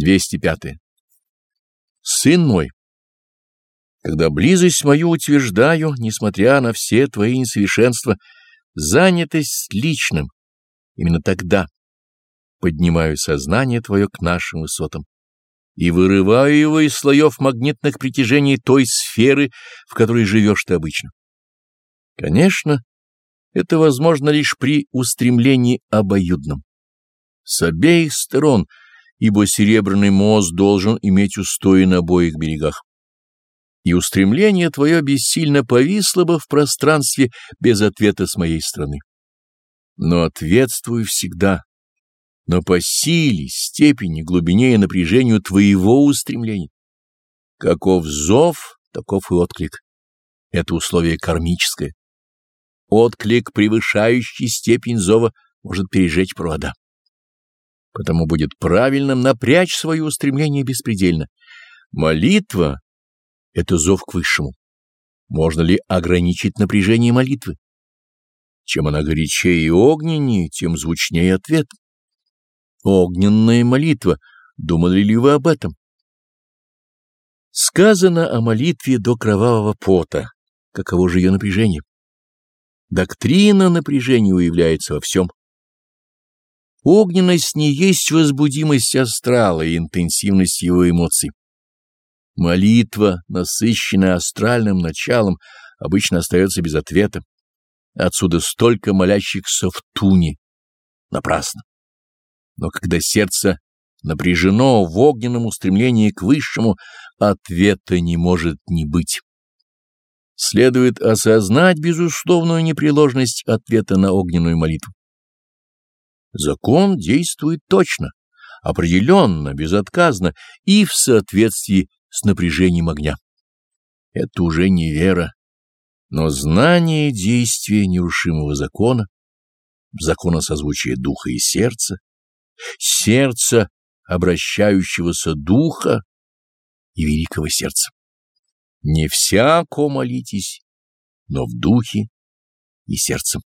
205. Сын мой, когда близость мою утверждаю, несмотря на все твои несовершенства, занятость личным, именно тогда поднимаю сознание твое к нашим высотам и вырываю его из слоев магнитных притяжений той сферы, в которой живешь ты обычно. Конечно, это возможно лишь при устремлении обоюдном. С обеих сторон, ибо серебряный мост должен иметь устои на обоих берегах. И устремление твое бессильно повисло бы в пространстве без ответа с моей стороны. Но ответствую всегда но по силе, степени, глубине и напряжению твоего устремления. Каков зов, таков и отклик. Это условие кармическое. Отклик, превышающий степень зова, может пережечь провода. Потому будет правильным напрячь свое устремление беспредельно. Молитва — это зов к высшему. Можно ли ограничить напряжение молитвы? Чем она горячее и огненнее, тем звучнее ответ. Огненная молитва. Думали ли вы об этом? Сказано о молитве до кровавого пота. Каково же ее напряжение? Доктрина напряжения уявляется во всем. Огненность не есть возбудимость астрала и интенсивность его эмоций. Молитва, насыщенная астральным началом, обычно остается без ответа. Отсюда столько молящихся в туне. Напрасно. Но когда сердце напряжено в огненном устремлении к высшему, ответа не может не быть. Следует осознать безусловную непреложность ответа на огненную молитву. Закон действует точно, определенно, безотказно и в соответствии с напряжением огня. Это уже не вера, но знание действия нерушимого закона, закона созвучия духа и сердца, сердца обращающегося духа и великого сердца. Не всяко молитесь, но в духе и сердцем.